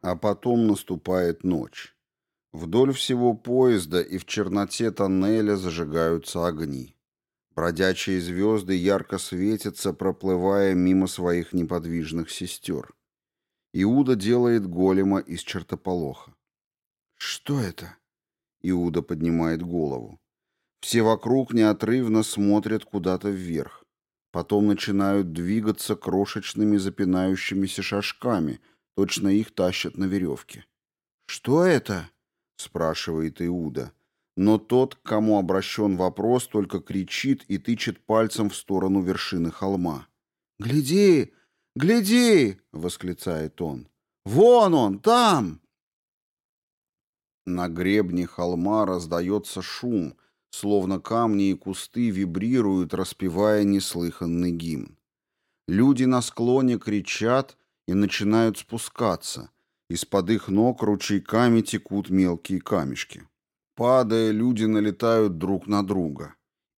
А потом наступает ночь. Вдоль всего поезда и в черноте тоннеля зажигаются огни. Бродячие звезды ярко светятся, проплывая мимо своих неподвижных сестер. Иуда делает голема из чертополоха. «Что это?» Иуда поднимает голову. Все вокруг неотрывно смотрят куда-то вверх. Потом начинают двигаться крошечными запинающимися шажками, точно их тащат на веревке. «Что это?» — спрашивает Иуда. Но тот, к кому обращен вопрос, только кричит и тычет пальцем в сторону вершины холма. «Гляди! Гляди!» — восклицает он. «Вон он, там!» На гребне холма раздается шум, словно камни и кусты вибрируют, распевая неслыханный гимн. Люди на склоне кричат и начинают спускаться. Из-под их ног ручейками текут мелкие камешки. Падая, люди налетают друг на друга.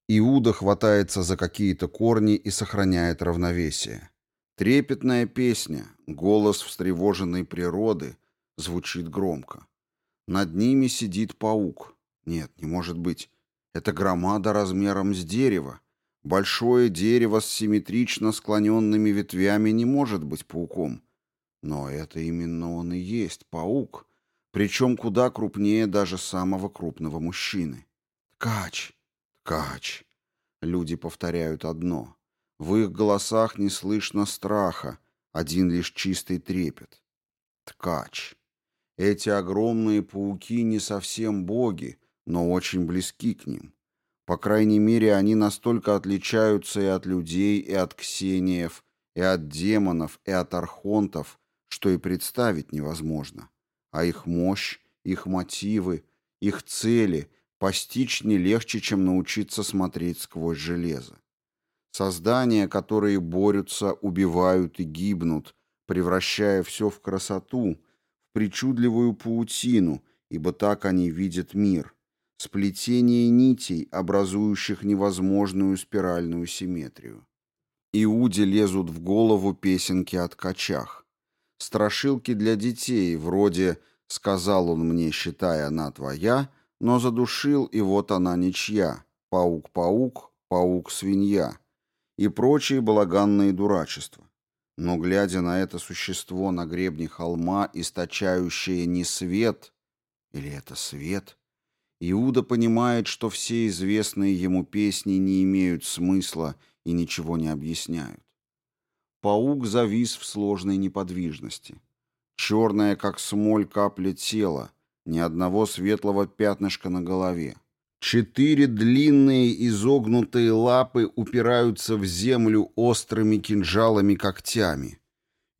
Иуда хватается за какие-то корни и сохраняет равновесие. Трепетная песня, голос встревоженной природы, звучит громко. Над ними сидит паук. Нет, не может быть. Это громада размером с дерево. Большое дерево с симметрично склоненными ветвями не может быть пауком. Но это именно он и есть, паук, причем куда крупнее даже самого крупного мужчины. «Ткач! Ткач!» Люди повторяют одно. В их голосах не слышно страха, один лишь чистый трепет. Ткач. Эти огромные пауки не совсем боги, но очень близки к ним. По крайней мере, они настолько отличаются и от людей, и от ксениев, и от демонов, и от архонтов, что и представить невозможно. А их мощь, их мотивы, их цели постичь не легче, чем научиться смотреть сквозь железо. Создания, которые борются, убивают и гибнут, превращая все в красоту, в причудливую паутину, ибо так они видят мир – сплетение нитей, образующих невозможную спиральную симметрию. Иуде лезут в голову песенки о ткачах. Страшилки для детей, вроде «сказал он мне, считай, она твоя», но задушил, и вот она ничья, паук-паук, паук-свинья и прочие балаганные дурачества. Но, глядя на это существо на гребне холма, источающее не свет, или это свет, Иуда понимает, что все известные ему песни не имеют смысла и ничего не объясняют. Паук завис в сложной неподвижности. Черная, как смоль, капля тела, ни одного светлого пятнышка на голове. Четыре длинные изогнутые лапы упираются в землю острыми кинжалами-когтями.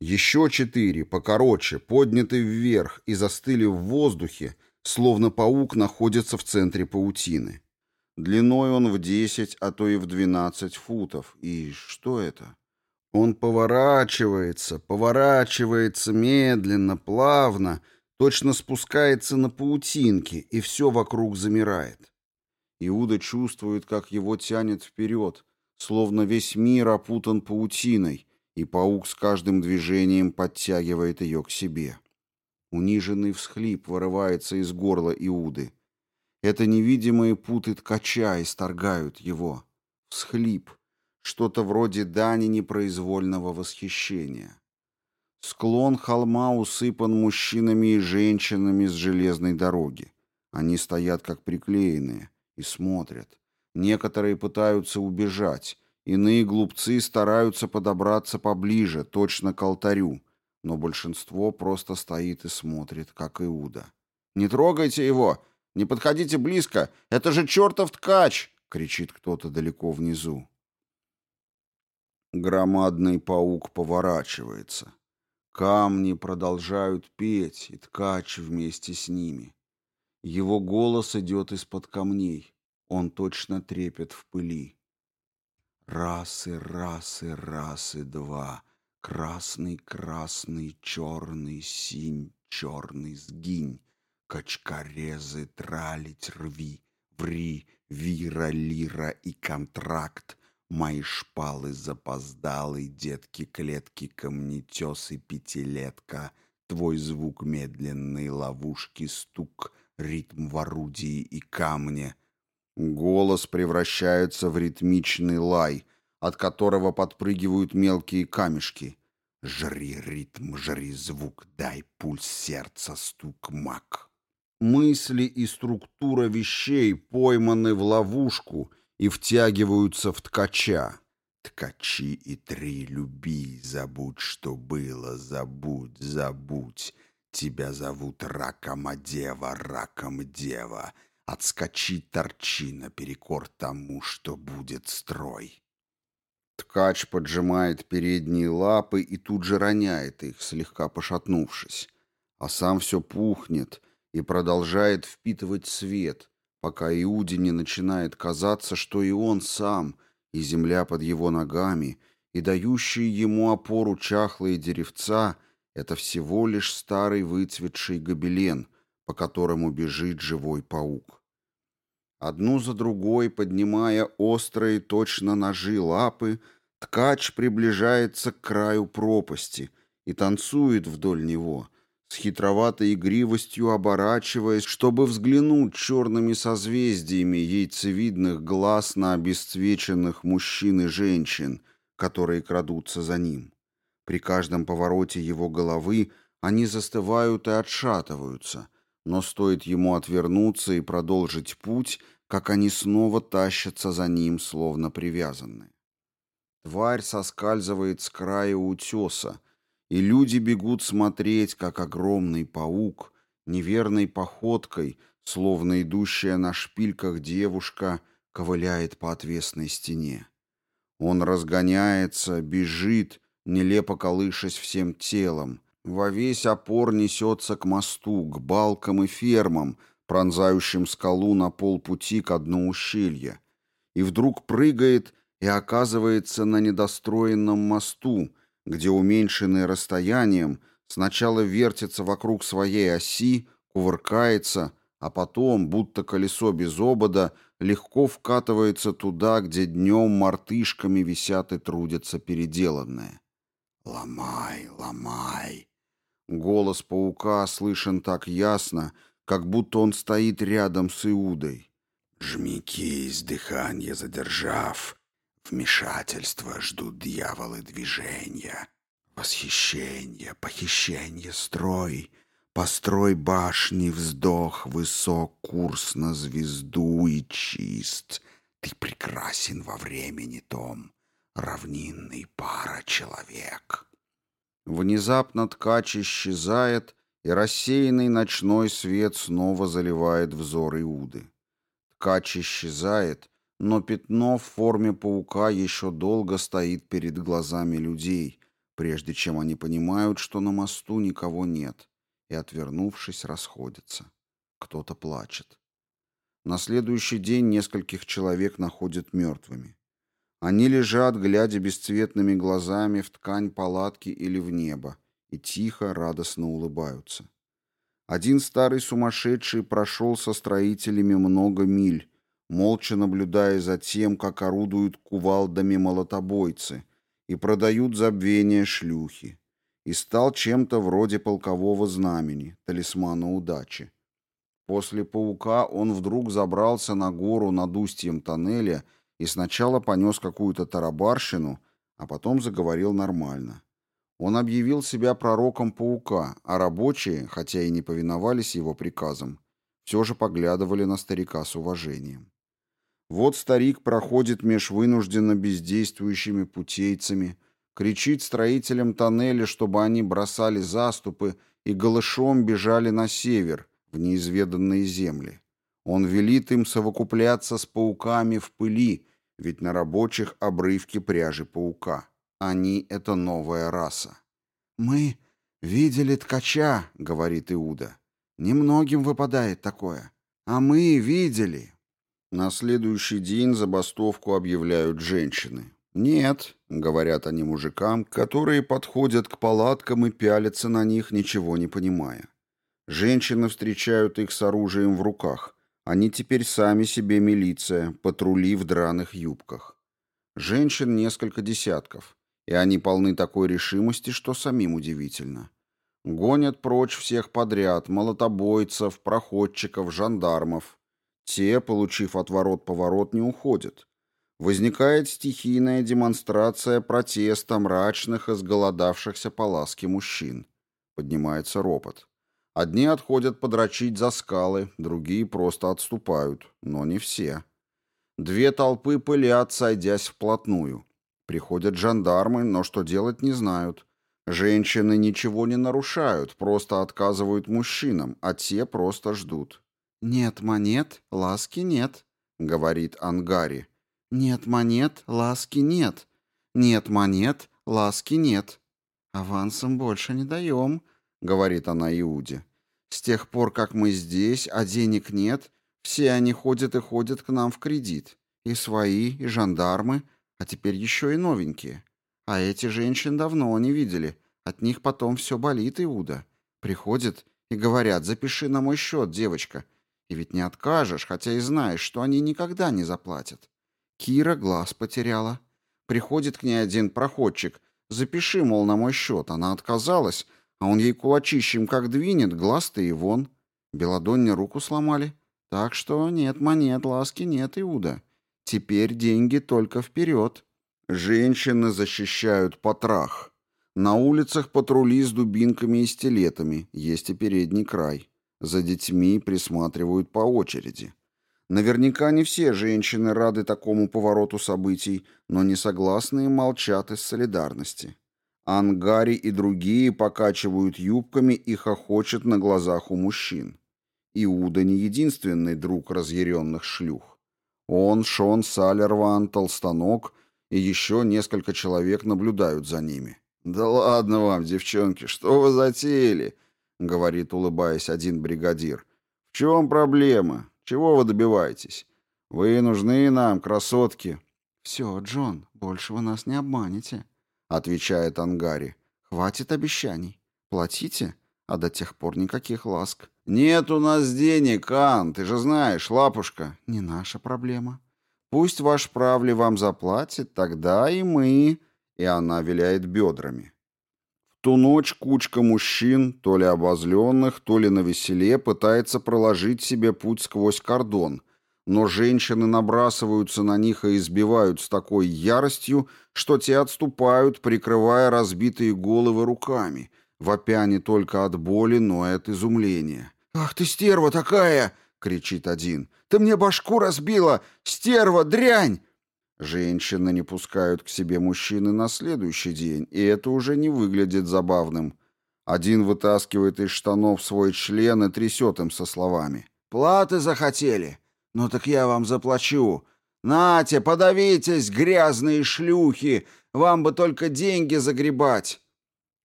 Еще четыре, покороче, подняты вверх и застыли в воздухе, словно паук находится в центре паутины. Длиной он в 10, а то и в 12 футов. И что это? Он поворачивается, поворачивается медленно, плавно, точно спускается на паутинке, и все вокруг замирает. Иуда чувствует, как его тянет вперед, словно весь мир опутан паутиной, и паук с каждым движением подтягивает ее к себе. Униженный всхлип вырывается из горла Иуды. Это невидимые путы ткача исторгают его. Всхлип. Что-то вроде дани непроизвольного восхищения. Склон холма усыпан мужчинами и женщинами с железной дороги. Они стоят как приклеенные и смотрят. Некоторые пытаются убежать, иные глупцы стараются подобраться поближе, точно к алтарю, но большинство просто стоит и смотрит, как Иуда. «Не трогайте его! Не подходите близко! Это же чертов ткач!» — кричит кто-то далеко внизу. Громадный паук поворачивается. Камни продолжают петь, и ткач вместе с ними. Его голос идет из-под камней. Он точно трепет в пыли. Раз и раз и раз и два — Красный, красный, черный, синь, черный, сгинь, Качкарезы, тралить, рви, ври, вира, лира и контракт, Мои шпалы запоздалый, детки, клетки, камнетесы, пятилетка, твой звук медленной ловушки, стук, ритм в орудии и камне. Голос превращается в ритмичный лай, от которого подпрыгивают мелкие камешки. Жри ритм, жри звук, дай пульс сердца, стук маг. Мысли и структура вещей пойманы в ловушку и втягиваются в ткача. Ткачи и три люби, забудь, что было, забудь, забудь. Тебя зовут раком дева, раком дева. Отскочи, торчи наперекор тому, что будет строй. Ткач поджимает передние лапы и тут же роняет их, слегка пошатнувшись. А сам все пухнет и продолжает впитывать свет, пока Иуде не начинает казаться, что и он сам, и земля под его ногами, и дающие ему опору чахлые деревца — это всего лишь старый выцветший гобелен, по которому бежит живой паук. Одну за другой, поднимая острые точно ножи лапы, ткач приближается к краю пропасти и танцует вдоль него, с хитроватой игривостью оборачиваясь, чтобы взглянуть черными созвездиями яйцевидных глаз на обесцвеченных мужчин и женщин, которые крадутся за ним. При каждом повороте его головы они застывают и отшатываются, но стоит ему отвернуться и продолжить путь — как они снова тащатся за ним, словно привязанные. Тварь соскальзывает с края утеса, и люди бегут смотреть, как огромный паук, неверной походкой, словно идущая на шпильках девушка, ковыляет по отвесной стене. Он разгоняется, бежит, нелепо колышась всем телом, во весь опор несется к мосту, к балкам и фермам, пронзающим скалу на полпути к дну ущелья, и вдруг прыгает и оказывается на недостроенном мосту, где, уменьшенный расстоянием, сначала вертится вокруг своей оси, кувыркается, а потом, будто колесо без обода, легко вкатывается туда, где днем мартышками висят и трудятся переделанные. «Ломай, ломай!» Голос паука слышен так ясно, как будто он стоит рядом с Иудой. «Жмикись, дыхание задержав. Вмешательство ждут дьяволы движения. Восхищение, похищение, строй. Построй башни, вздох, высок курс на звезду и чист. Ты прекрасен во времени том, равнинный пара человек». Внезапно ткач исчезает, и рассеянный ночной свет снова заливает взор Иуды. Ткач исчезает, но пятно в форме паука еще долго стоит перед глазами людей, прежде чем они понимают, что на мосту никого нет, и, отвернувшись, расходятся. Кто-то плачет. На следующий день нескольких человек находят мертвыми. Они лежат, глядя бесцветными глазами в ткань палатки или в небо, и тихо, радостно улыбаются. Один старый сумасшедший прошел со строителями много миль, молча наблюдая за тем, как орудуют кувалдами молотобойцы и продают забвение шлюхи, и стал чем-то вроде полкового знамени, талисмана удачи. После паука он вдруг забрался на гору над устьем тоннеля и сначала понес какую-то тарабарщину, а потом заговорил нормально. Он объявил себя пророком паука, а рабочие, хотя и не повиновались его приказам, все же поглядывали на старика с уважением. Вот старик проходит меж вынужденно бездействующими путейцами, кричит строителям тоннеля, чтобы они бросали заступы и голышом бежали на север, в неизведанные земли. Он велит им совокупляться с пауками в пыли, ведь на рабочих обрывки пряжи паука. Они — это новая раса. «Мы видели ткача», — говорит Иуда. «Немногим выпадает такое. А мы видели». На следующий день забастовку объявляют женщины. «Нет», — говорят они мужикам, которые подходят к палаткам и пялятся на них, ничего не понимая. Женщины встречают их с оружием в руках. Они теперь сами себе милиция, патрули в драных юбках. Женщин несколько десятков и они полны такой решимости, что самим удивительно. Гонят прочь всех подряд, молотобойцев, проходчиков, жандармов. Те, получив отворот-поворот, не уходят. Возникает стихийная демонстрация протеста мрачных и сголодавшихся по ласке мужчин. Поднимается ропот. Одни отходят подрочить за скалы, другие просто отступают, но не все. Две толпы пылят, сойдясь вплотную. Приходят жандармы, но что делать не знают. Женщины ничего не нарушают, просто отказывают мужчинам, а те просто ждут. «Нет монет, ласки нет», — говорит Ангари. «Нет монет, ласки нет. Нет монет, ласки нет». «Авансом больше не даем», — говорит она Иуде. «С тех пор, как мы здесь, а денег нет, все они ходят и ходят к нам в кредит. И свои, и жандармы, а теперь еще и новенькие. А эти женщин давно не видели. От них потом все болит, Иуда. Приходят и говорят, запиши на мой счет, девочка. И ведь не откажешь, хотя и знаешь, что они никогда не заплатят. Кира глаз потеряла. Приходит к ней один проходчик. Запиши, мол, на мой счет. Она отказалась, а он ей кулачищем как двинет, глаз-то и вон. Беладонне руку сломали. Так что нет монет, ласки нет, Иуда. Теперь деньги только вперед. Женщины защищают потрах. На улицах патрули с дубинками и стилетами, есть и передний край. За детьми присматривают по очереди. Наверняка не все женщины рады такому повороту событий, но несогласные молчат из солидарности. Ангари и другие покачивают юбками и хохочут на глазах у мужчин. Иуда не единственный друг разъяренных шлюх. Он, Шон Салерван, Толстанок и еще несколько человек наблюдают за ними. «Да ладно вам, девчонки, что вы затеяли?» — говорит, улыбаясь, один бригадир. «В чем проблема? Чего вы добиваетесь? Вы нужны нам, красотки». «Все, Джон, больше вы нас не обманете», — отвечает Ангари. «Хватит обещаний. Платите, а до тех пор никаких ласк». «Нет у нас денег, Ан, ты же знаешь, лапушка». «Не наша проблема. Пусть ваш правли вам заплатит, тогда и мы...» и она виляет бедрами. Ту ночь кучка мужчин, то ли обозленных, то ли на веселе, пытается проложить себе путь сквозь кордон, но женщины набрасываются на них и избивают с такой яростью, что те отступают, прикрывая разбитые головы руками, вопя не только от боли, но и от изумления. «Ах ты, стерва такая!» — кричит один. «Ты мне башку разбила! Стерва, дрянь!» Женщины не пускают к себе мужчины на следующий день, и это уже не выглядит забавным. Один вытаскивает из штанов свой член и трясет им со словами. «Платы захотели? Ну так я вам заплачу. Нате, подавитесь, грязные шлюхи! Вам бы только деньги загребать!»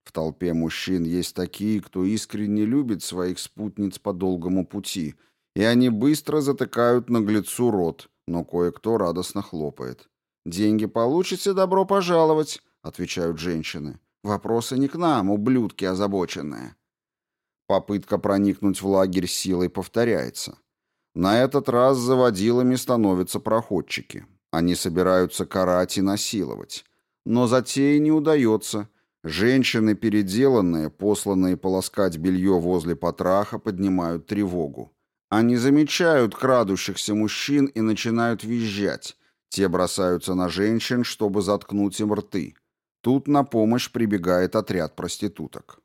В толпе мужчин есть такие, кто искренне любит своих спутниц по долгому пути, и они быстро затыкают наглецу рот но кое-кто радостно хлопает. «Деньги получите, добро пожаловать», — отвечают женщины. «Вопросы не к нам, ублюдки озабоченные». Попытка проникнуть в лагерь силой повторяется. На этот раз заводилами становятся проходчики. Они собираются карать и насиловать. Но затея не удается. Женщины, переделанные, посланные полоскать белье возле потраха, поднимают тревогу. Они замечают крадущихся мужчин и начинают визжать. Те бросаются на женщин, чтобы заткнуть им рты. Тут на помощь прибегает отряд проституток.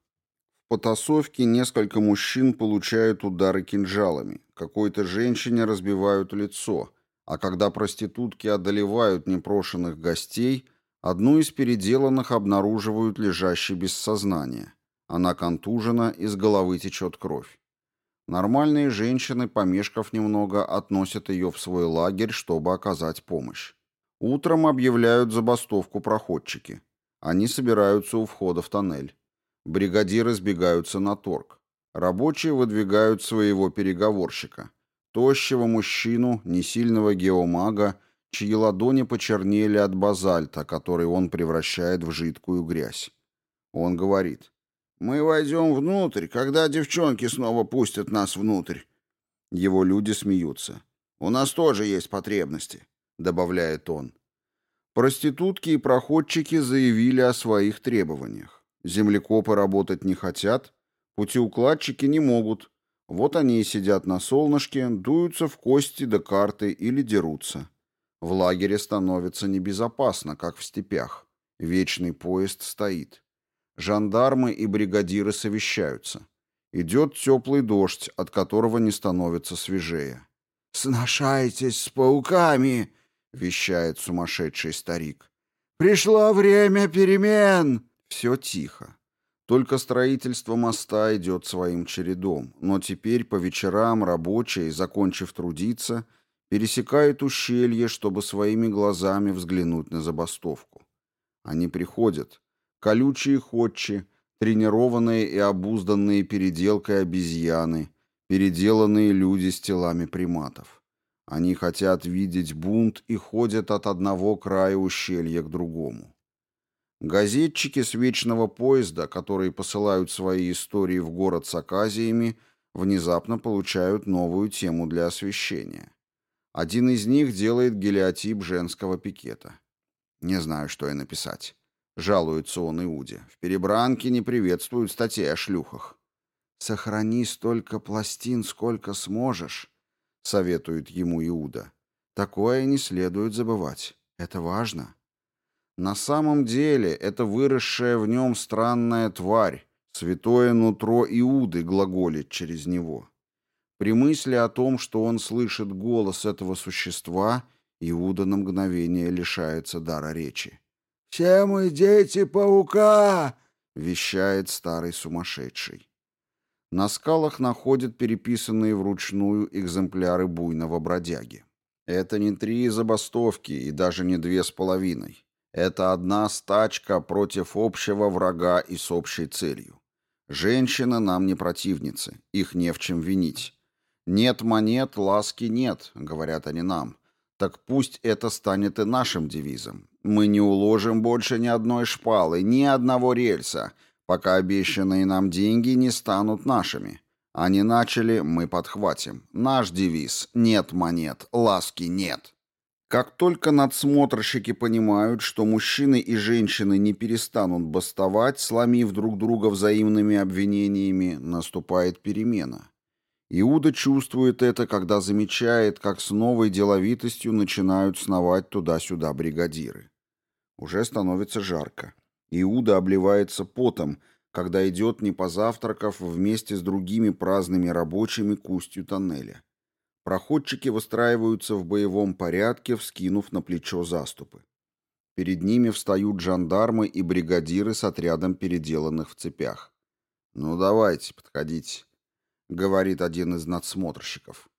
В потасовке несколько мужчин получают удары кинжалами. Какой-то женщине разбивают лицо. А когда проститутки одолевают непрошенных гостей, одну из переделанных обнаруживают лежащей без сознания. Она контужена, из головы течет кровь. Нормальные женщины, помешков немного, относят ее в свой лагерь, чтобы оказать помощь. Утром объявляют забастовку проходчики. Они собираются у входа в тоннель. Бригадиры сбегаются на торг. Рабочие выдвигают своего переговорщика. Тощего мужчину, несильного геомага, чьи ладони почернели от базальта, который он превращает в жидкую грязь. Он говорит, мы войдем внутрь, когда девчонки снова пустят нас внутрь. Его люди смеются. У нас тоже есть потребности, добавляет он. Проститутки и проходчики заявили о своих требованиях. Землекопы работать не хотят, Путеукладчики не могут. Вот они и сидят на солнышке, дуются в кости до карты или дерутся. В лагере становится небезопасно, как в степях. Вечный поезд стоит. Жандармы и бригадиры совещаются. Идет теплый дождь, от которого не становится свежее. «Сношайтесь с пауками!» — вещает сумасшедший старик. «Пришло время перемен!» Все тихо. Только строительство моста идет своим чередом, но теперь по вечерам рабочие, закончив трудиться, пересекают ущелье, чтобы своими глазами взглянуть на забастовку. Они приходят, колючие ходчи, тренированные и обузданные переделкой обезьяны, переделанные люди с телами приматов. Они хотят видеть бунт и ходят от одного края ущелья к другому. Газетчики с вечного поезда, которые посылают свои истории в город с оказиями, внезапно получают новую тему для освещения. Один из них делает гелиотип женского пикета. Не знаю, что и написать. Жалуется он Иуде. В перебранке не приветствуют статей о шлюхах. «Сохрани столько пластин, сколько сможешь», — советует ему Иуда. «Такое не следует забывать. Это важно». На самом деле это выросшая в нем странная тварь, святое нутро Иуды глаголит через него. При мысли о том, что он слышит голос этого существа, Иуда на мгновение лишается дара речи. «Все мы дети паука!» — вещает старый сумасшедший. На скалах находят переписанные вручную экземпляры буйного бродяги. Это не три забастовки и даже не две с половиной. Это одна стачка против общего врага и с общей целью. Женщины нам не противницы, их не в чем винить. «Нет монет, ласки нет», — говорят они нам. Так пусть это станет и нашим девизом. Мы не уложим больше ни одной шпалы, ни одного рельса, пока обещанные нам деньги не станут нашими. Они начали, мы подхватим. Наш девиз «Нет монет, ласки нет». Как только надсмотрщики понимают, что мужчины и женщины не перестанут бастовать, сломив друг друга взаимными обвинениями, наступает перемена. Иуда чувствует это, когда замечает, как с новой деловитостью начинают сновать туда-сюда бригадиры. Уже становится жарко. Иуда обливается потом, когда идет, не позавтракав, вместе с другими праздными рабочими к устью тоннеля. Проходчики выстраиваются в боевом порядке, вскинув на плечо заступы. Перед ними встают жандармы и бригадиры с отрядом переделанных в цепях. «Ну давайте, подходите», — говорит один из надсмотрщиков.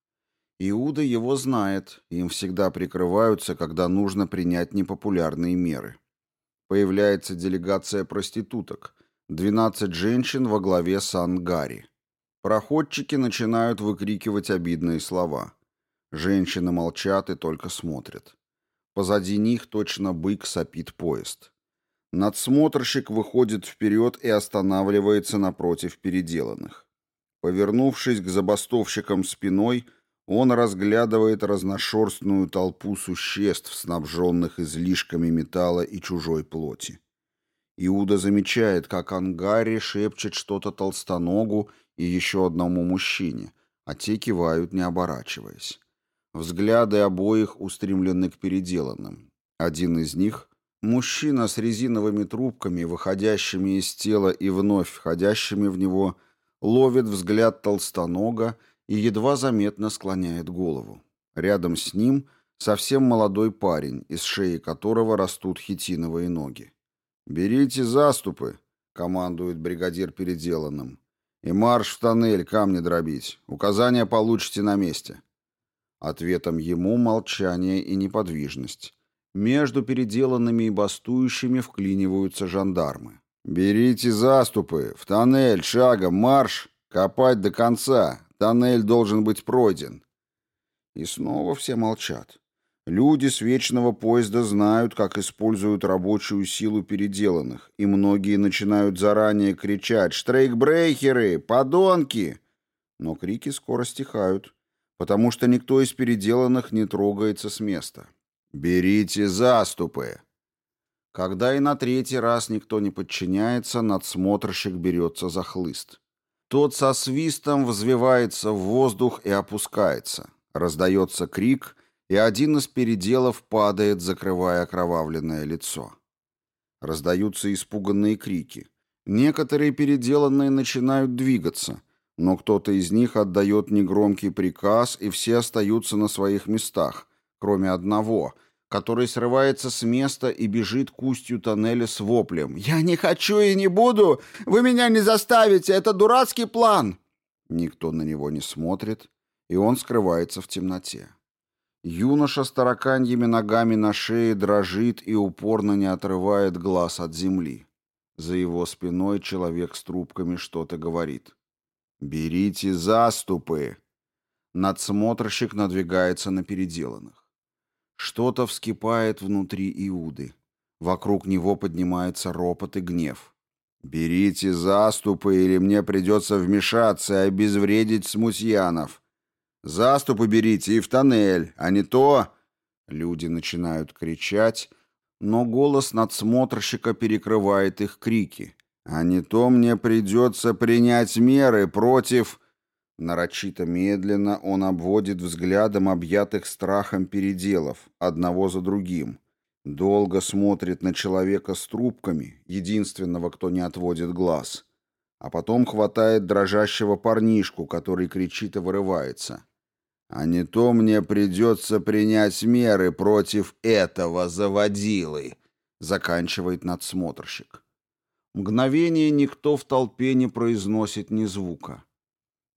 Иуда его знает, им всегда прикрываются, когда нужно принять непопулярные меры. Появляется делегация проституток, 12 женщин во главе с Ангари. Проходчики начинают выкрикивать обидные слова. Женщины молчат и только смотрят. Позади них точно бык сопит поезд. Надсмотрщик выходит вперед и останавливается напротив переделанных. Повернувшись к забастовщикам спиной, он разглядывает разношерстную толпу существ, снабженных излишками металла и чужой плоти. Иуда замечает, как Ангари шепчет что-то толстоногу и еще одному мужчине, а те кивают, не оборачиваясь. Взгляды обоих устремлены к переделанным. Один из них — мужчина с резиновыми трубками, выходящими из тела и вновь входящими в него, ловит взгляд толстонога и едва заметно склоняет голову. Рядом с ним совсем молодой парень, из шеи которого растут хитиновые ноги. «Берите заступы», — командует бригадир переделанным. И марш в тоннель, камни дробить. Указания получите на месте. Ответом ему молчание и неподвижность. Между переделанными и бастующими вклиниваются жандармы. «Берите заступы! В тоннель! Шагом! Марш! Копать до конца! Тоннель должен быть пройден!» И снова все молчат. Люди с вечного поезда знают, как используют рабочую силу переделанных, и многие начинают заранее кричать «Штрейкбрейхеры! Подонки!» Но крики скоро стихают, потому что никто из переделанных не трогается с места. «Берите заступы!» Когда и на третий раз никто не подчиняется, надсмотрщик берется за хлыст. Тот со свистом взвивается в воздух и опускается. Раздается крик, и один из переделов падает, закрывая окровавленное лицо. Раздаются испуганные крики. Некоторые переделанные начинают двигаться, но кто-то из них отдает негромкий приказ, и все остаются на своих местах, кроме одного, который срывается с места и бежит к устью тоннеля с воплем. «Я не хочу и не буду! Вы меня не заставите! Это дурацкий план!» Никто на него не смотрит, и он скрывается в темноте. Юноша с тараканьими ногами на шее дрожит и упорно не отрывает глаз от земли. За его спиной человек с трубками что-то говорит. «Берите заступы!» Надсмотрщик надвигается на переделанных. Что-то вскипает внутри Иуды. Вокруг него поднимается ропот и гнев. «Берите заступы, или мне придется вмешаться и обезвредить смутьянов!» Заступы берите и в тоннель, а не то...» Люди начинают кричать, но голос надсмотрщика перекрывает их крики. «А не то мне придется принять меры против...» Нарочито медленно он обводит взглядом объятых страхом переделов, одного за другим. Долго смотрит на человека с трубками, единственного, кто не отводит глаз. А потом хватает дрожащего парнишку, который кричит и вырывается. А не то мне придется принять меры против этого заводилы, заканчивает надсмотрщик. Мгновение никто в толпе не произносит ни звука.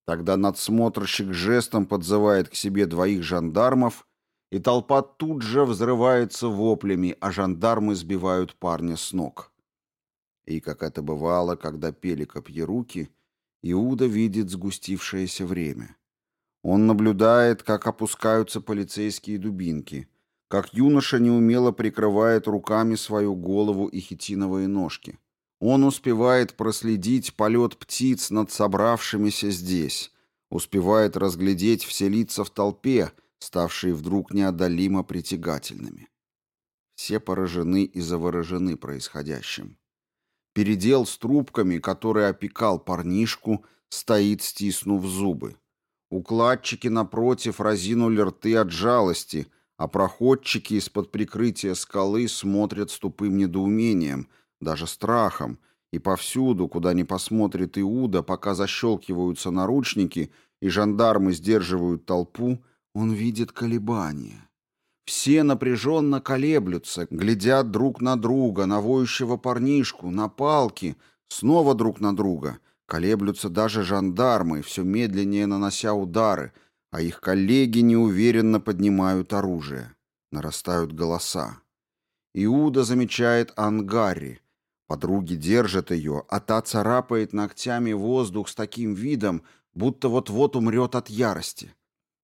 Тогда надсмотрщик жестом подзывает к себе двоих жандармов, и толпа тут же взрывается воплями, а жандармы сбивают парня с ног. И, как это бывало, когда пели копьеруки, Иуда видит сгустившееся время. Он наблюдает, как опускаются полицейские дубинки, как юноша неумело прикрывает руками свою голову и хитиновые ножки. Он успевает проследить полет птиц над собравшимися здесь, успевает разглядеть все лица в толпе, ставшие вдруг неодолимо притягательными. Все поражены и заворожены происходящим. Передел с трубками, который опекал парнишку, стоит, стиснув зубы. Укладчики, напротив, разинули рты от жалости, а проходчики из-под прикрытия скалы смотрят с тупым недоумением, даже страхом, и повсюду, куда ни посмотрит Иуда, пока защелкиваются наручники и жандармы сдерживают толпу, он видит колебания. Все напряженно колеблются, глядят друг на друга, на воющего парнишку, на палки, снова друг на друга — Колеблются даже жандармы, все медленнее нанося удары, а их коллеги неуверенно поднимают оружие. Нарастают голоса. Иуда замечает Ангари. Подруги держат ее, а та царапает ногтями воздух с таким видом, будто вот-вот умрет от ярости.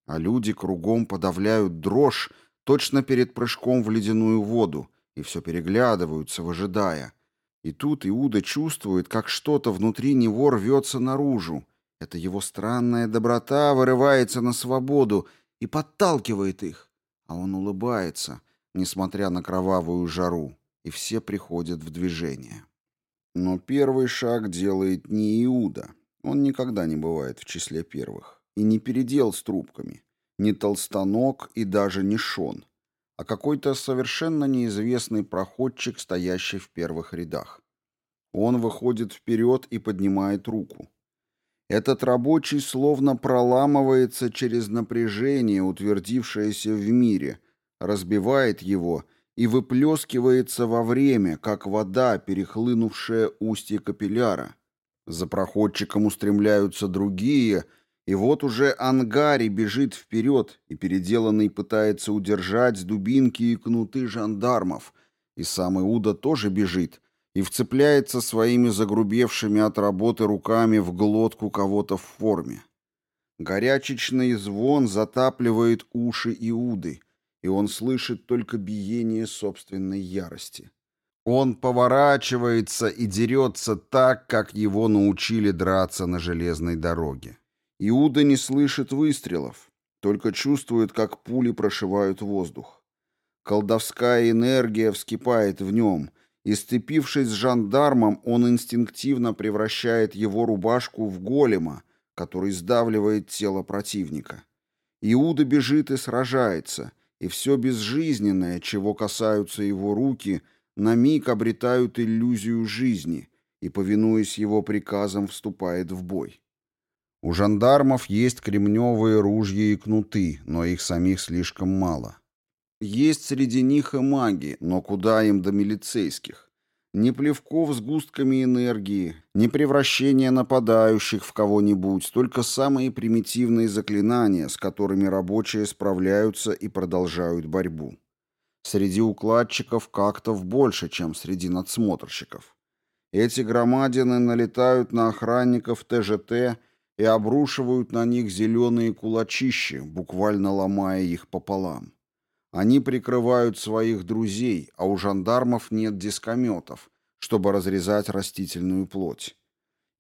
А люди кругом подавляют дрожь точно перед прыжком в ледяную воду и все переглядываются, выжидая — и тут Иуда чувствует, как что-то внутри него рвется наружу. Это его странная доброта вырывается на свободу и подталкивает их. А он улыбается, несмотря на кровавую жару, и все приходят в движение. Но первый шаг делает не Иуда. Он никогда не бывает в числе первых. И не передел с трубками, не толстанок и даже не шон а какой-то совершенно неизвестный проходчик, стоящий в первых рядах. Он выходит вперед и поднимает руку. Этот рабочий словно проламывается через напряжение, утвердившееся в мире, разбивает его и выплескивается во время, как вода, перехлынувшая устье капилляра. За проходчиком устремляются другие — и вот уже Ангари бежит вперед, и переделанный пытается удержать дубинки и кнуты жандармов. И сам Иуда тоже бежит и вцепляется своими загрубевшими от работы руками в глотку кого-то в форме. Горячечный звон затапливает уши Иуды, и он слышит только биение собственной ярости. Он поворачивается и дерется так, как его научили драться на железной дороге. Иуда не слышит выстрелов, только чувствует, как пули прошивают воздух. Колдовская энергия вскипает в нем, и, сцепившись с жандармом, он инстинктивно превращает его рубашку в голема, который сдавливает тело противника. Иуда бежит и сражается, и все безжизненное, чего касаются его руки, на миг обретают иллюзию жизни и, повинуясь его приказам, вступает в бой. У жандармов есть кремневые ружья и кнуты, но их самих слишком мало. Есть среди них и маги, но куда им до милицейских? Ни плевков с густками энергии, ни превращения нападающих в кого-нибудь, только самые примитивные заклинания, с которыми рабочие справляются и продолжают борьбу. Среди укладчиков как-то больше, чем среди надсмотрщиков. Эти громадины налетают на охранников ТЖТ и обрушивают на них зеленые кулачищи, буквально ломая их пополам. Они прикрывают своих друзей, а у жандармов нет дискометов, чтобы разрезать растительную плоть.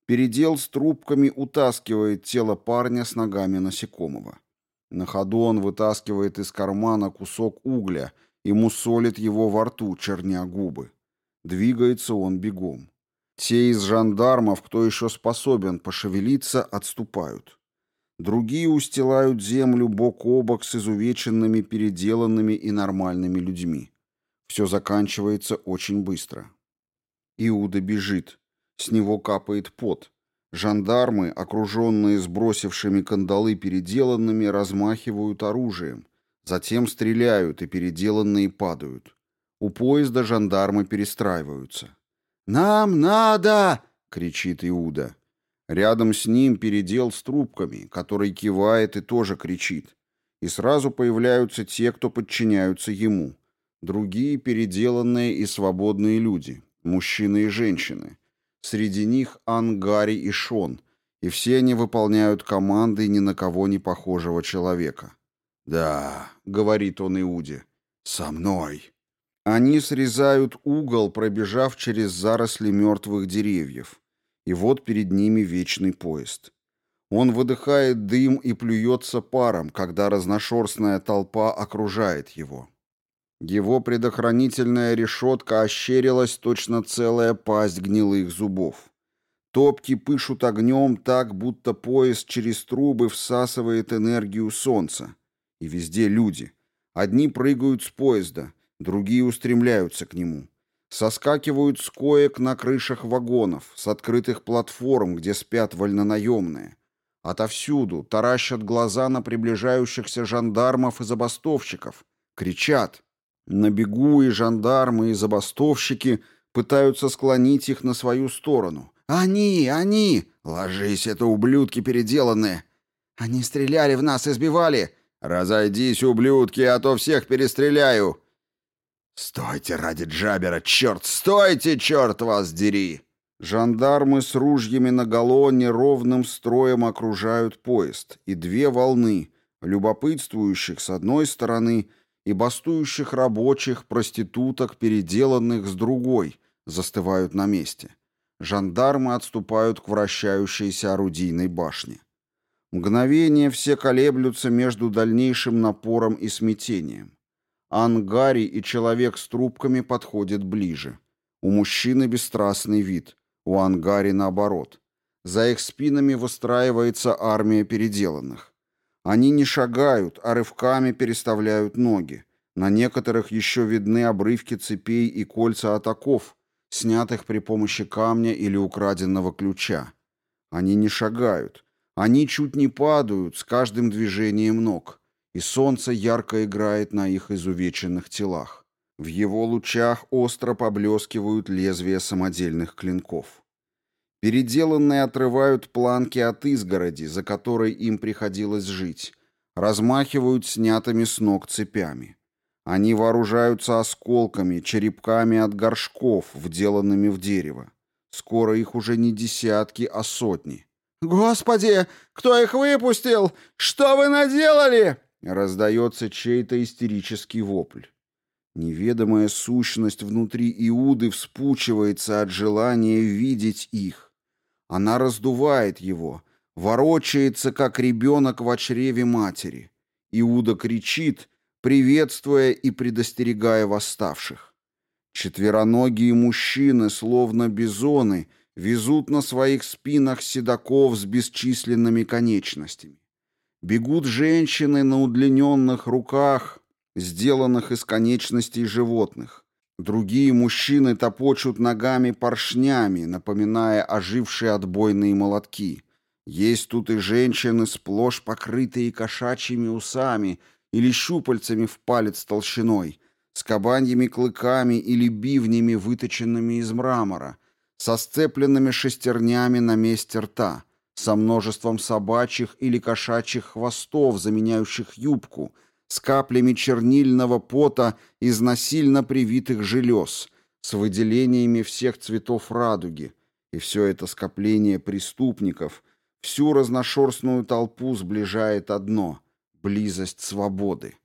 Передел с трубками утаскивает тело парня с ногами насекомого. На ходу он вытаскивает из кармана кусок угля и мусолит его во рту, черня губы. Двигается он бегом. Те из жандармов, кто еще способен пошевелиться, отступают. Другие устилают землю бок о бок с изувеченными, переделанными и нормальными людьми. Все заканчивается очень быстро. Иуда бежит. С него капает пот. Жандармы, окруженные сбросившими кандалы переделанными, размахивают оружием. Затем стреляют, и переделанные падают. У поезда жандармы перестраиваются. «Нам надо!» — кричит Иуда. Рядом с ним передел с трубками, который кивает и тоже кричит. И сразу появляются те, кто подчиняются ему. Другие переделанные и свободные люди, мужчины и женщины. Среди них Ангари и Шон, и все они выполняют команды ни на кого не похожего человека. «Да», — говорит он Иуде, — «со мной». Они срезают угол, пробежав через заросли мертвых деревьев и вот перед ними вечный поезд. Он выдыхает дым и плюется паром, когда разношерстная толпа окружает его. Его предохранительная решетка ощерилась точно целая пасть гнилых зубов. Топки пышут огнем так, будто поезд через трубы всасывает энергию солнца. И везде люди. Одни прыгают с поезда, другие устремляются к нему. Соскакивают с коек на крышах вагонов, с открытых платформ, где спят вольнонаемные. Отовсюду таращат глаза на приближающихся жандармов и забастовщиков. Кричат. На бегу и жандармы, и забастовщики пытаются склонить их на свою сторону. «Они! Они! Ложись, это ублюдки переделанные! Они стреляли в нас, избивали! Разойдись, ублюдки, а то всех перестреляю!» «Стойте ради Джабера, черт! Стойте, черт вас дери!» Жандармы с ружьями наголо неровным строем окружают поезд, и две волны, любопытствующих с одной стороны и бастующих рабочих, проституток, переделанных с другой, застывают на месте. Жандармы отступают к вращающейся орудийной башне. Мгновение все колеблются между дальнейшим напором и смятением. Ангари и человек с трубками подходят ближе. У мужчины бесстрастный вид, у Ангари наоборот. За их спинами выстраивается армия переделанных. Они не шагают, а рывками переставляют ноги. На некоторых еще видны обрывки цепей и кольца атаков, снятых при помощи камня или украденного ключа. Они не шагают. Они чуть не падают с каждым движением ног и солнце ярко играет на их изувеченных телах. В его лучах остро поблескивают лезвия самодельных клинков. Переделанные отрывают планки от изгороди, за которой им приходилось жить, размахивают снятыми с ног цепями. Они вооружаются осколками, черепками от горшков, вделанными в дерево. Скоро их уже не десятки, а сотни. «Господи, кто их выпустил? Что вы наделали?» Раздается чей-то истерический вопль. Неведомая сущность внутри Иуды вспучивается от желания видеть их. Она раздувает его, ворочается, как ребенок в чреве матери. Иуда кричит, приветствуя и предостерегая восставших. Четвероногие мужчины, словно бизоны, везут на своих спинах седаков с бесчисленными конечностями. Бегут женщины на удлиненных руках, сделанных из конечностей животных. Другие мужчины топочут ногами поршнями, напоминая ожившие отбойные молотки. Есть тут и женщины, сплошь покрытые кошачьими усами или щупальцами в палец толщиной, с кабаньими клыками или бивнями, выточенными из мрамора, со сцепленными шестернями на месте рта, со множеством собачьих или кошачьих хвостов, заменяющих юбку, с каплями чернильного пота из насильно привитых желез, с выделениями всех цветов радуги, и все это скопление преступников, всю разношерстную толпу сближает одно — близость свободы.